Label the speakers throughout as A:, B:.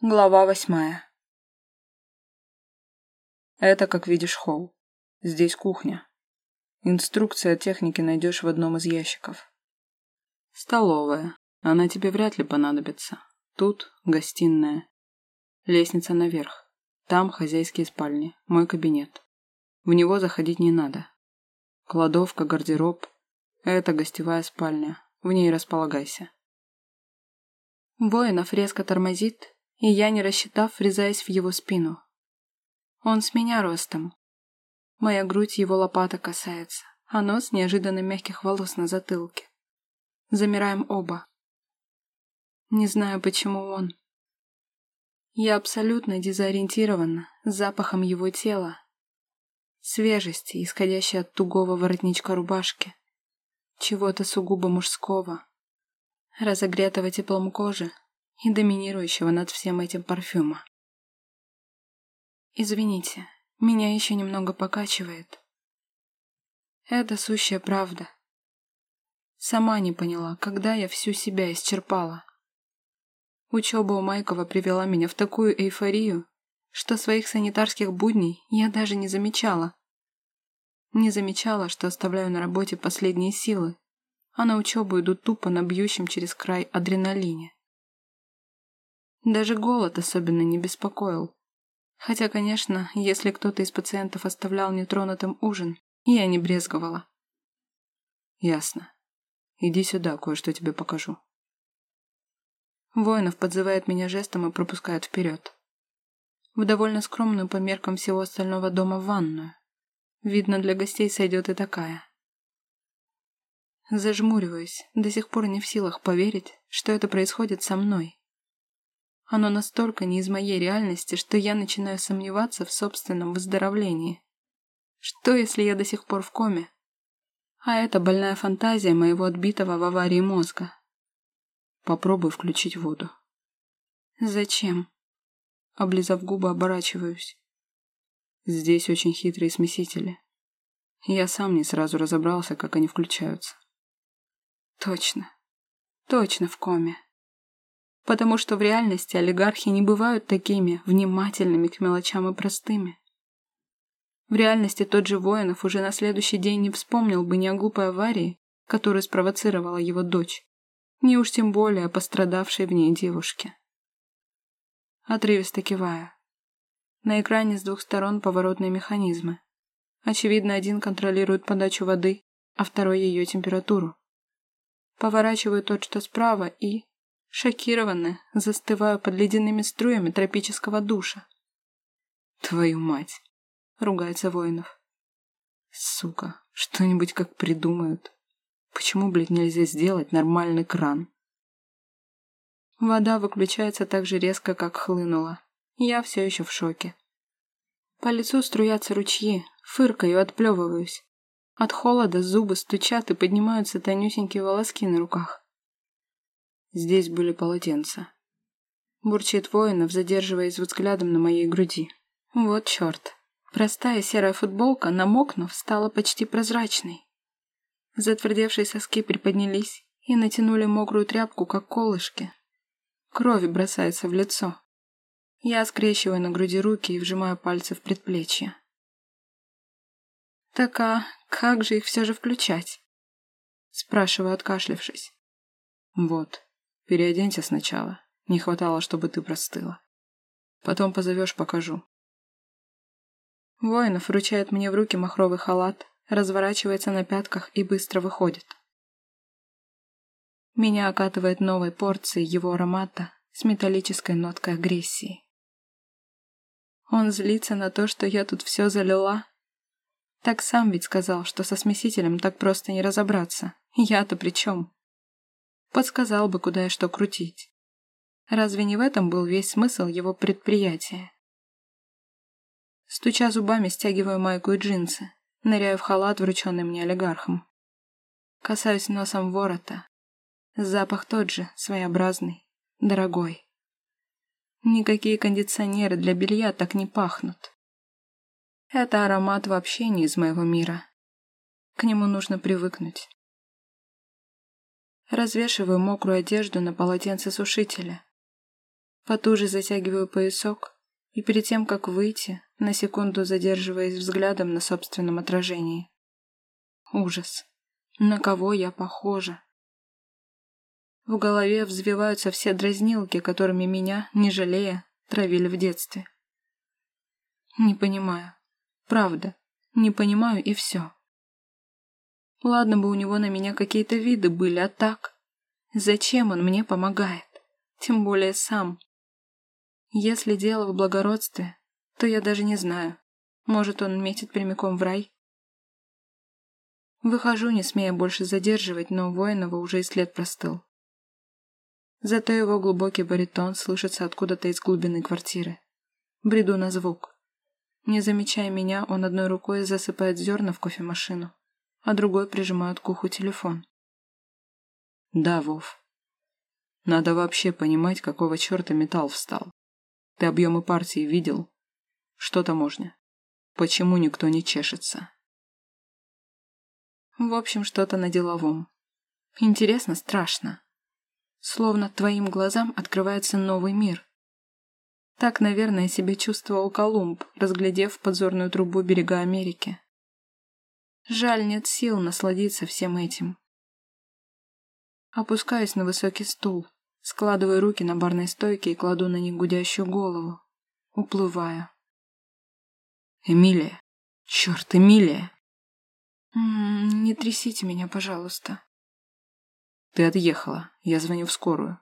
A: Глава восьмая. Это, как видишь, холл. Здесь кухня. Инструкция техники найдешь в одном из ящиков. Столовая. Она тебе вряд ли понадобится. Тут гостиная. Лестница наверх. Там хозяйские спальни. Мой кабинет. В него заходить не надо. Кладовка, гардероб. Это гостевая спальня. В ней располагайся.
B: Воинов резко тормозит, и я, не рассчитав, врезаясь в его спину. Он с меня ростом. Моя грудь его лопата касается, а нос неожиданно мягких волос на затылке. Замираем оба. Не знаю, почему он. Я абсолютно дезориентирована с запахом его тела, свежести, исходящей от тугого воротничка рубашки, чего-то сугубо мужского, разогретого теплом кожи и доминирующего над всем этим парфюма. Извините, меня еще немного покачивает. Это сущая правда. Сама не поняла, когда я всю себя исчерпала. Учеба у Майкова привела меня в такую эйфорию, что своих санитарских будней я даже не замечала. Не замечала, что оставляю на работе последние силы, а на учебу иду тупо на бьющем через край адреналине. Даже голод особенно не беспокоил. Хотя, конечно, если кто-то из пациентов оставлял нетронутым ужин, я не брезговала.
A: Ясно. Иди сюда, кое-что тебе покажу.
B: Воинов подзывает меня жестом и пропускает вперед. В довольно скромную по меркам всего остального дома ванную. Видно, для гостей сойдет и такая. Зажмуриваюсь, до сих пор не в силах поверить, что это происходит со мной. Оно настолько не из моей реальности, что я начинаю сомневаться в собственном выздоровлении. Что, если я до сих пор в коме? А это больная фантазия моего отбитого в аварии мозга.
A: Попробуй включить воду.
B: Зачем? Облизав губы, оборачиваюсь.
A: Здесь очень хитрые смесители. Я сам не сразу разобрался, как они включаются.
B: Точно. Точно в коме потому что в реальности олигархи не бывают такими внимательными к мелочам и простыми. В реальности тот же Воинов уже на следующий день не вспомнил бы ни о глупой аварии, которую спровоцировала его дочь, ни уж тем более о пострадавшей в ней девушке. Отрывисто киваю. На экране с двух сторон поворотные механизмы. Очевидно, один контролирует подачу воды, а второй ее температуру. Поворачиваю тот, что справа, и... Шокированная, застываю под ледяными струями тропического душа.
A: «Твою мать!» — ругается Воинов. «Сука, что-нибудь как придумают. Почему, блядь, нельзя сделать нормальный кран?»
B: Вода выключается так же резко, как хлынула. Я все еще в шоке. По лицу струятся ручьи, фыркаю, отплевываюсь. От холода зубы стучат и поднимаются тонюсенькие волоски на руках.
A: Здесь были полотенца.
B: Бурчит воинов, задерживаясь взглядом на моей груди. Вот черт. Простая серая футболка, намокнув, стала почти прозрачной. Затвердевшие соски приподнялись и натянули мокрую тряпку, как колышки. Кровь бросается в лицо. Я скрещиваю на груди руки и вжимаю пальцы в предплечье. «Так а как же их все же включать?» Спрашиваю, откашлившись.
A: «Вот», Переоденься сначала. Не хватало, чтобы ты простыла. Потом позовешь, покажу.
B: Воинов вручает мне в руки махровый халат, разворачивается на пятках и быстро выходит. Меня окатывает новой порцией его аромата с металлической ноткой агрессии. Он злится на то, что я тут все залила. Так сам ведь сказал, что со смесителем так просто не разобраться. Я-то при чем? Подсказал бы, куда и что крутить. Разве не в этом был весь смысл его предприятия? Стуча зубами, стягиваю майку и джинсы, ныряю в халат, врученный мне олигархом. Касаюсь носом ворота. Запах тот же, своеобразный, дорогой. Никакие кондиционеры для белья так не пахнут. Это аромат вообще не из моего мира. К нему нужно привыкнуть. Развешиваю мокрую одежду на полотенце сушителя. Потуже затягиваю поясок и перед тем, как выйти, на секунду задерживаясь взглядом на собственном отражении. Ужас. На кого я похожа? В голове взвиваются все дразнилки, которыми меня, не жалея, травили в детстве. Не понимаю. Правда. Не понимаю и все. Ладно бы у него на меня какие-то виды были, а так... Зачем он мне помогает? Тем более сам. Если дело в благородстве, то я даже не знаю. Может, он метит прямиком в рай? Выхожу, не смея больше задерживать, но воинова уже и след простыл. Зато его глубокий баритон слышится откуда-то из глубины квартиры. Бреду на звук. Не замечая меня, он одной рукой засыпает зерна в кофемашину, а другой прижимает к уху телефон.
A: Да, Вов. Надо вообще понимать, какого черта металл встал. Ты объемы партии видел? Что таможня? Почему никто не чешется?
B: В общем, что-то на деловом. Интересно, страшно. Словно твоим глазам открывается новый мир. Так, наверное, себя чувствовал Колумб, разглядев подзорную трубу берега Америки. Жаль, нет сил насладиться всем этим. Опускаюсь на высокий стул, складываю руки на барной стойке и кладу на них гудящую голову. Уплываю.
A: «Эмилия! Черт, Эмилия!»
B: М -м, «Не трясите меня, пожалуйста».
A: Ты отъехала. Я звоню в скорую.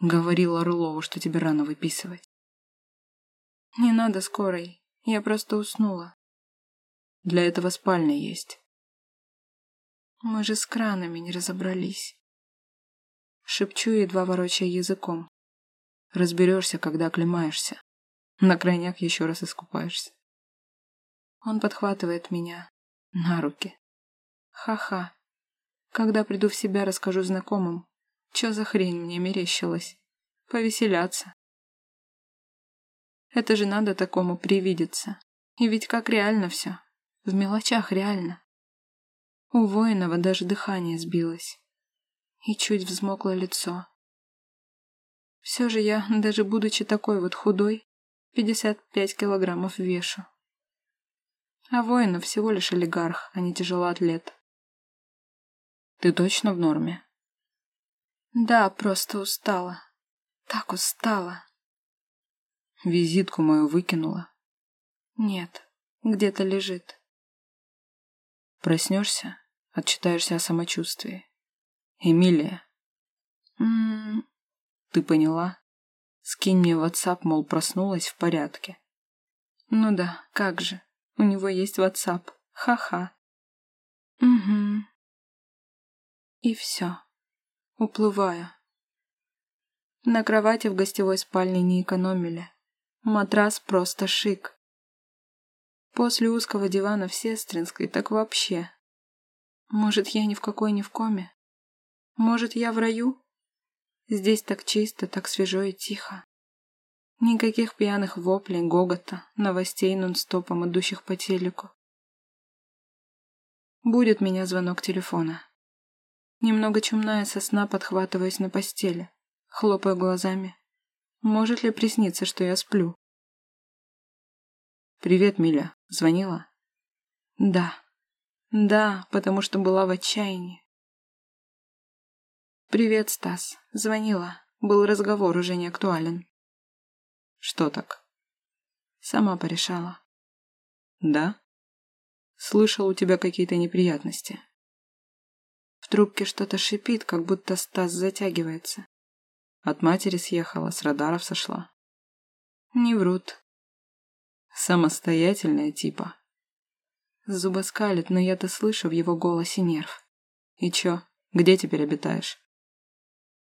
A: Говорила Орлову, что тебе рано выписывать.
B: Не надо скорой. Я просто уснула.
A: Для этого спальня есть.
B: Мы же с кранами не разобрались. Шепчу, едва ворочая языком.
A: Разберешься, когда оклемаешься. На крайняк еще раз искупаешься.
B: Он подхватывает меня на руки. Ха-ха. Когда приду в себя, расскажу знакомым. Че за хрень мне мерещилась? Повеселяться. Это же надо такому привидеться. И ведь как реально все. В мелочах реально. У воинова даже дыхание сбилось. И чуть взмокло лицо. Все же я, даже будучи такой вот худой, 55 килограммов вешу. А воинов всего лишь олигарх, а не тяжелоатлет.
A: Ты точно в норме?
B: Да, просто устала. Так устала.
A: Визитку мою выкинула?
B: Нет, где-то лежит.
A: Проснешься, отчитаешься о самочувствии. Эмилия.
B: М -м -м.
A: Ты поняла? Скинь мне в WhatsApp, мол, проснулась в порядке.
B: Ну да, как же. У него есть WhatsApp. Ха-ха. Угу. И все. Уплываю. На кровати в гостевой спальне не экономили. Матрас просто шик. После узкого дивана в сестринской так вообще. Может, я ни в какой не в коме? Может, я в раю? Здесь так чисто, так свежо и тихо. Никаких пьяных воплей, гогота, новостей нон-стопом, идущих по телеку. Будет меня звонок телефона. Немного чумная сосна, подхватываясь на постели, хлопая глазами. Может ли присниться, что я сплю?
A: «Привет, Миля. Звонила?»
B: «Да. Да, потому что была в отчаянии». «Привет, Стас. Звонила. Был разговор, уже не актуален».
A: «Что так?»
B: «Сама порешала».
A: «Да?» «Слышал, у тебя какие-то неприятности».
B: В трубке что-то шипит, как будто Стас затягивается.
A: От матери съехала, с радаров сошла.
B: Не врут.
A: Самостоятельная типа.
B: Зубоскалит, но я-то слышу в его голосе нерв.
A: И чё, где теперь обитаешь?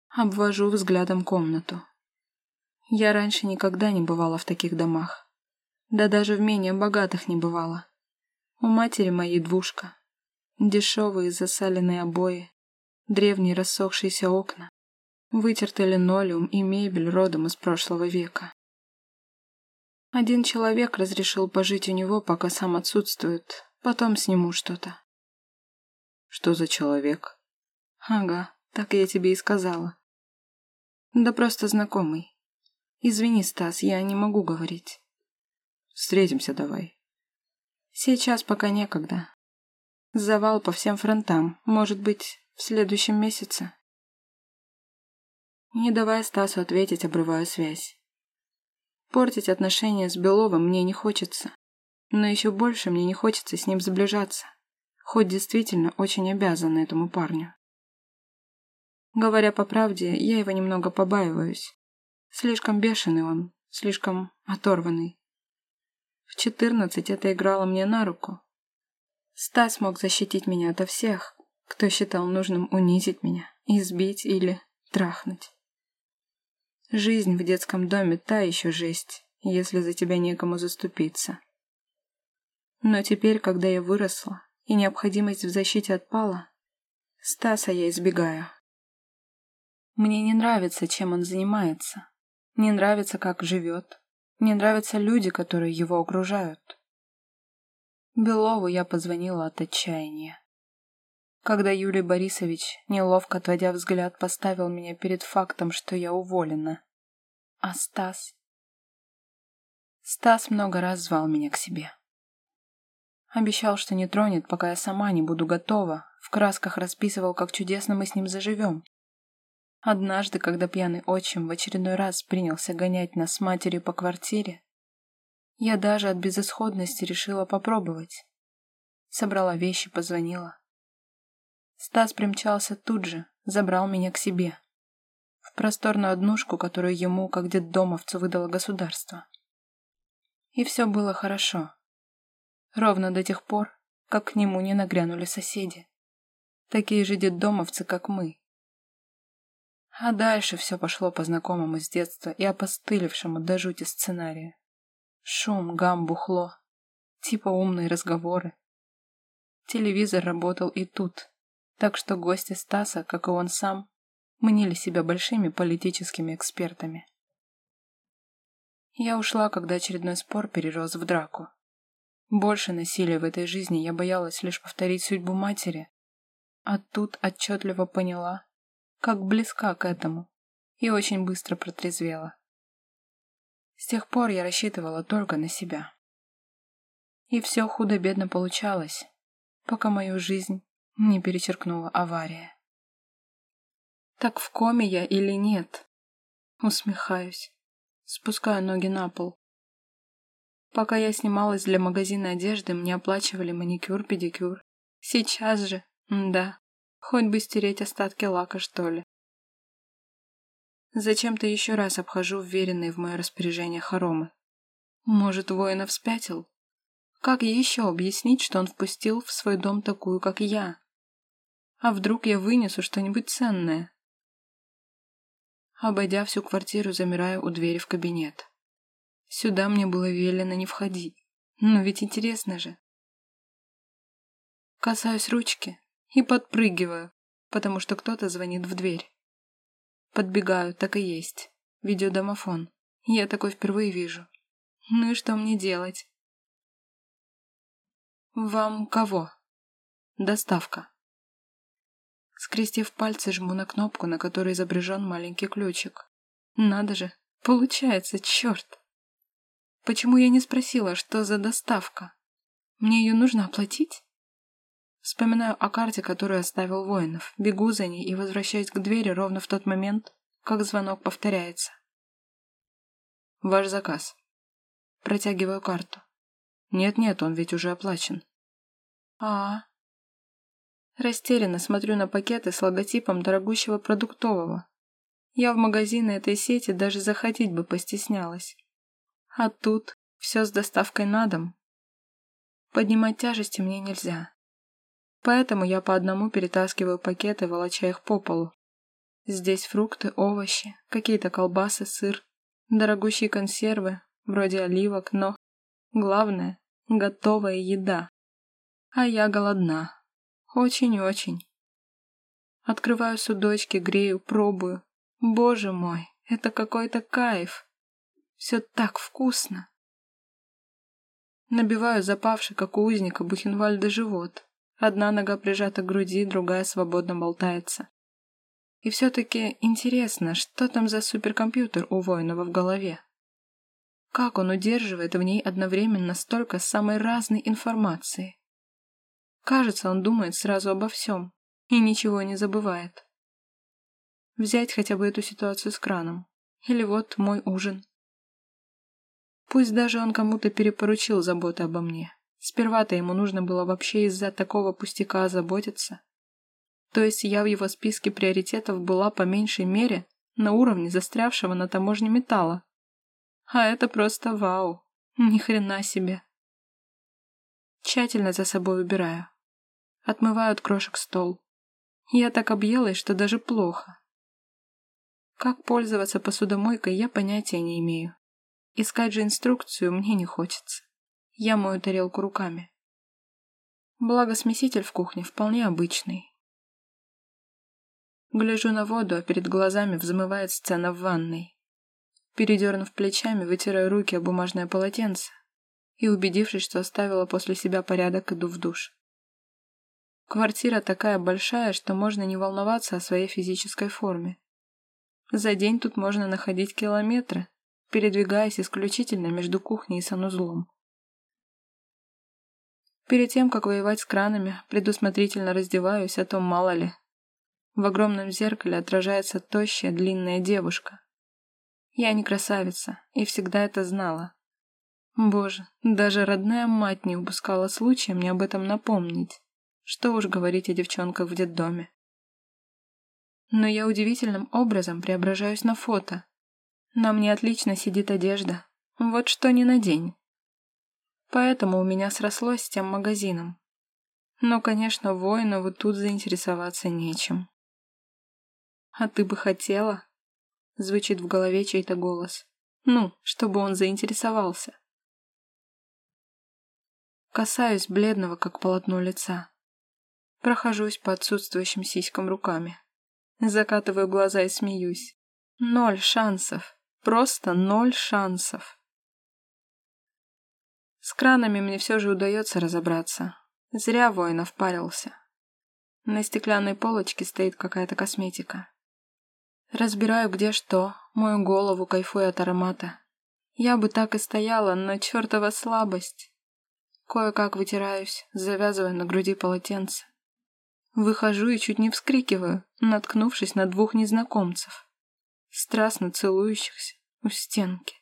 B: Обвожу взглядом комнату. Я раньше никогда не бывала в таких домах. Да даже в менее богатых не бывала. У матери моей двушка, Дешевые засаленные обои, древние рассохшиеся окна, вытертый линолеум и мебель родом из прошлого века. Один человек разрешил пожить у него, пока сам отсутствует, потом сниму что-то.
A: Что за человек?
B: Ага, так я тебе и сказала. Да просто знакомый. Извини, Стас, я не могу говорить.
A: Встретимся давай.
B: Сейчас пока некогда. Завал по всем фронтам. Может быть, в следующем месяце. Не давая Стасу ответить, обрываю связь. Портить отношения с Беловым мне не хочется. Но еще больше мне не хочется с ним сближаться. Хоть действительно очень обязана этому парню. Говоря по правде, я его немного побаиваюсь. Слишком бешеный он, слишком оторванный. В четырнадцать это играло мне на руку. Стас мог защитить меня ото всех, кто считал нужным унизить меня, избить или трахнуть. Жизнь в детском доме та еще жесть, если за тебя некому заступиться. Но теперь, когда я выросла и необходимость в защите отпала, Стаса я избегаю. Мне не нравится, чем он занимается. Не нравится, как живет. Не нравятся люди, которые его окружают. Белову я позвонила от отчаяния. Когда Юлий Борисович, неловко отводя взгляд, поставил меня перед фактом, что я уволена. А Стас? Стас много раз звал меня к себе. Обещал, что не тронет, пока я сама не буду готова, в красках расписывал, как чудесно мы с ним заживем. Однажды, когда пьяный отчим в очередной раз принялся гонять нас с матерью по квартире, я даже от безысходности решила попробовать. Собрала вещи, позвонила. Стас примчался тут же, забрал меня к себе. В просторную однушку, которую ему, как детдомовцу, выдало государство. И все было хорошо. Ровно до тех пор, как к нему не нагрянули соседи. Такие же детдомовцы, как мы, а дальше все пошло по знакомому с детства и опостылевшему до жути сценарию. Шум, гам, бухло. Типа умные разговоры. Телевизор работал и тут, так что гости Стаса, как и он сам, мнили себя большими политическими экспертами. Я ушла, когда очередной спор перерос в драку. Больше насилия в этой жизни я боялась лишь повторить судьбу матери, а тут отчетливо поняла, как близка к этому, и очень быстро протрезвела. С тех пор я рассчитывала только на себя. И все худо-бедно получалось, пока мою жизнь не перечеркнула авария. Так в коме я или нет? Усмехаюсь. Спускаю ноги на пол. Пока я снималась для магазина одежды, мне оплачивали маникюр-педикюр. Сейчас же, да, Хоть бы стереть остатки лака, что ли. Зачем-то еще раз обхожу вверенные в мое распоряжение хоромы. Может, воинов спятил? Как еще объяснить, что он впустил в свой дом такую, как я? А вдруг я вынесу что-нибудь ценное? Обойдя всю квартиру, замираю у двери в кабинет. Сюда мне было велено не входить. Но ведь интересно же. Касаюсь ручки, и подпрыгиваю, потому что кто-то звонит в дверь. Подбегаю, так и есть. Видеодомофон. Я такой впервые вижу. Ну и что мне делать? Вам кого? Доставка. Скрестив пальцы, жму на кнопку, на которой изображен маленький ключик. Надо же, получается, черт! Почему я не спросила, что за доставка? Мне ее нужно оплатить? Вспоминаю о карте, которую оставил Воинов, бегу за ней и возвращаюсь к двери ровно в тот момент, как звонок повторяется. «Ваш заказ». Протягиваю карту. «Нет-нет, он ведь уже оплачен». А, Растерянно смотрю на пакеты с логотипом дорогущего продуктового. Я в магазины этой сети даже заходить бы постеснялась. А тут все с доставкой на дом. Поднимать тяжести мне нельзя. Поэтому я по одному перетаскиваю пакеты, волоча их по полу. Здесь фрукты, овощи, какие-то колбасы, сыр, дорогущие консервы, вроде оливок, но... Главное — готовая еда. А я голодна. Очень-очень. Открываю судочки, грею, пробую. Боже мой, это какой-то кайф. Все так вкусно. Набиваю запавший, как у узника Бухенвальда, живот. Одна нога прижата к груди, другая свободно болтается. И все-таки интересно, что там за суперкомпьютер у Воинова в голове? Как он удерживает в ней одновременно столько самой разной информации? Кажется, он думает сразу обо всем и ничего не забывает. Взять хотя бы эту ситуацию с краном. Или вот мой ужин. Пусть даже он кому-то перепоручил заботы обо мне. Сперва-то ему нужно было вообще из-за такого пустяка озаботиться. То есть я в его списке приоритетов была по меньшей мере на уровне застрявшего на таможне металла. А это просто вау. Ни хрена себе. Тщательно за собой убираю. Отмываю от крошек стол. Я так объелась, что даже плохо. Как пользоваться посудомойкой, я понятия не имею. Искать же инструкцию мне не хочется. Я мою тарелку руками. Благо смеситель в кухне вполне обычный. Гляжу на воду, а перед глазами взмывает сцена в ванной. Передернув плечами, вытираю руки о бумажное полотенце и, убедившись, что оставила после себя порядок, иду в душ. Квартира такая большая, что можно не волноваться о своей физической форме. За день тут можно находить километры, передвигаясь исключительно между кухней и санузлом. Перед тем, как воевать с кранами, предусмотрительно раздеваюсь, а то мало ли. В огромном зеркале отражается тощая, длинная девушка. Я не красавица, и всегда это знала. Боже, даже родная мать не упускала случая мне об этом напомнить. Что уж говорить о девчонках в детдоме. Но я удивительным образом преображаюсь на фото. На мне отлично сидит одежда. Вот что ни на день. Поэтому у меня срослось с тем магазином. Но, конечно, Воинову тут заинтересоваться нечем. «А ты бы хотела?» Звучит в голове чей-то голос. «Ну, чтобы он заинтересовался». Касаюсь бледного, как полотно лица. Прохожусь по отсутствующим сиськам руками. Закатываю глаза и смеюсь. Ноль шансов. Просто ноль шансов. С кранами мне все же удается разобраться. Зря воинов парился. На стеклянной полочке стоит какая-то косметика. Разбираю где что, мою голову, кайфую от аромата. Я бы так и стояла, но чертова слабость. Кое-как вытираюсь, завязываю на груди полотенце. Выхожу и чуть не вскрикиваю, наткнувшись на двух незнакомцев, страстно целующихся у стенки.